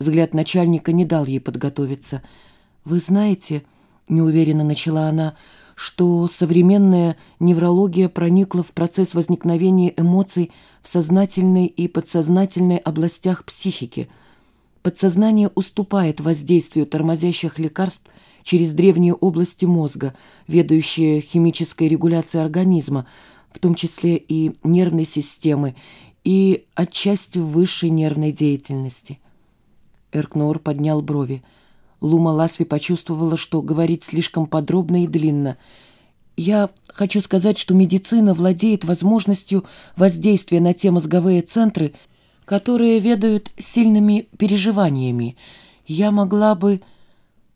Взгляд начальника не дал ей подготовиться. «Вы знаете...» — неуверенно начала она — что современная неврология проникла в процесс возникновения эмоций в сознательной и подсознательной областях психики. Подсознание уступает воздействию тормозящих лекарств через древние области мозга, ведающие химической регуляцией организма, в том числе и нервной системы, и отчасти высшей нервной деятельности. Эркнор поднял брови. Лума Ласви почувствовала, что говорить слишком подробно и длинно. «Я хочу сказать, что медицина владеет возможностью воздействия на те мозговые центры, которые ведают сильными переживаниями. Я могла бы...»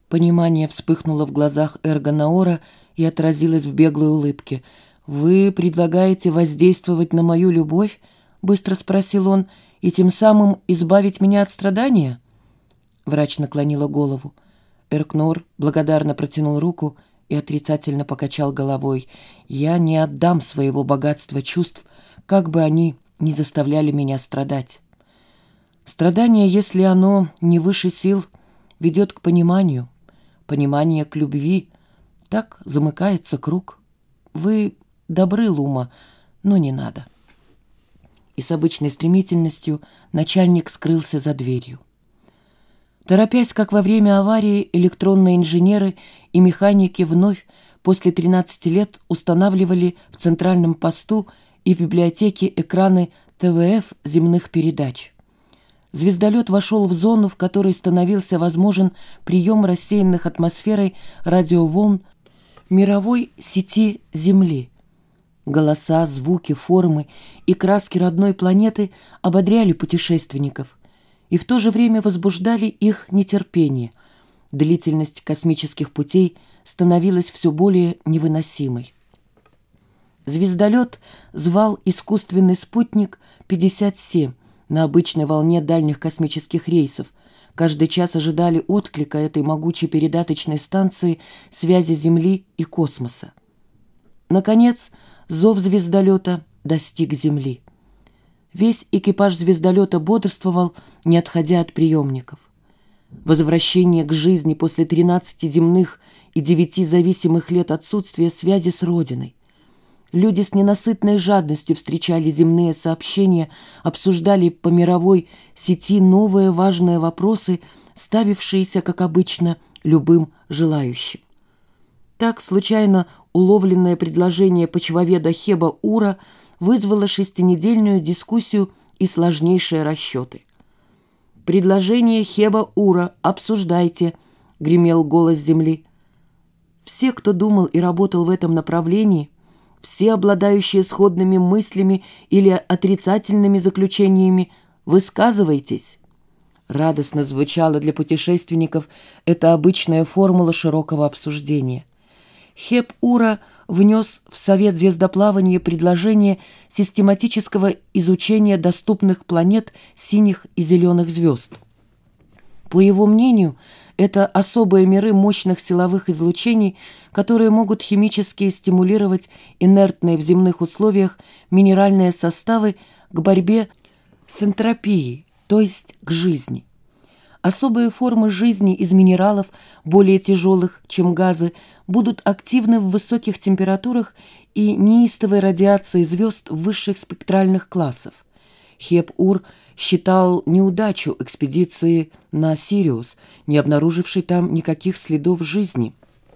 Понимание вспыхнуло в глазах Эрго и отразилось в беглой улыбке. «Вы предлагаете воздействовать на мою любовь?» — быстро спросил он. «И тем самым избавить меня от страдания?» Врач наклонила голову. Эркнор благодарно протянул руку и отрицательно покачал головой. «Я не отдам своего богатства чувств, как бы они ни заставляли меня страдать. Страдание, если оно не выше сил, ведет к пониманию, понимание к любви. Так замыкается круг. Вы добры, Лума, но не надо». И с обычной стремительностью начальник скрылся за дверью. Торопясь, как во время аварии, электронные инженеры и механики вновь после 13 лет устанавливали в центральном посту и в библиотеке экраны ТВФ земных передач. Звездолет вошел в зону, в которой становился возможен прием рассеянных атмосферой радиоволн мировой сети Земли. Голоса, звуки, формы и краски родной планеты ободряли путешественников – и в то же время возбуждали их нетерпение. Длительность космических путей становилась все более невыносимой. Звездолет звал искусственный спутник 57 на обычной волне дальних космических рейсов. Каждый час ожидали отклика этой могучей передаточной станции связи Земли и космоса. Наконец, зов звездолета достиг Земли. Весь экипаж звездолета бодрствовал, не отходя от приемников. Возвращение к жизни после 13 земных и 9 зависимых лет отсутствия связи с Родиной. Люди с ненасытной жадностью встречали земные сообщения, обсуждали по мировой сети новые важные вопросы, ставившиеся, как обычно, любым желающим. Так, случайно уловленное предложение почвоведа Хеба Ура – вызвало шестинедельную дискуссию и сложнейшие расчеты. «Предложение Хеба Ура обсуждайте», — гремел голос земли. Все, кто думал и работал в этом направлении, все обладающие сходными мыслями или отрицательными заключениями, высказывайтесь. Радостно звучала для путешественников эта обычная формула широкого обсуждения. Хеб Ура — внес в Совет звездоплавания предложение систематического изучения доступных планет синих и зеленых звезд. По его мнению, это особые миры мощных силовых излучений, которые могут химически стимулировать инертные в земных условиях минеральные составы к борьбе с энтропией, то есть к жизни. Особые формы жизни из минералов, более тяжелых, чем газы, будут активны в высоких температурах и неистовой радиации звезд высших спектральных классов. Хеп-Ур считал неудачу экспедиции на Сириус, не обнаружившей там никаких следов жизни –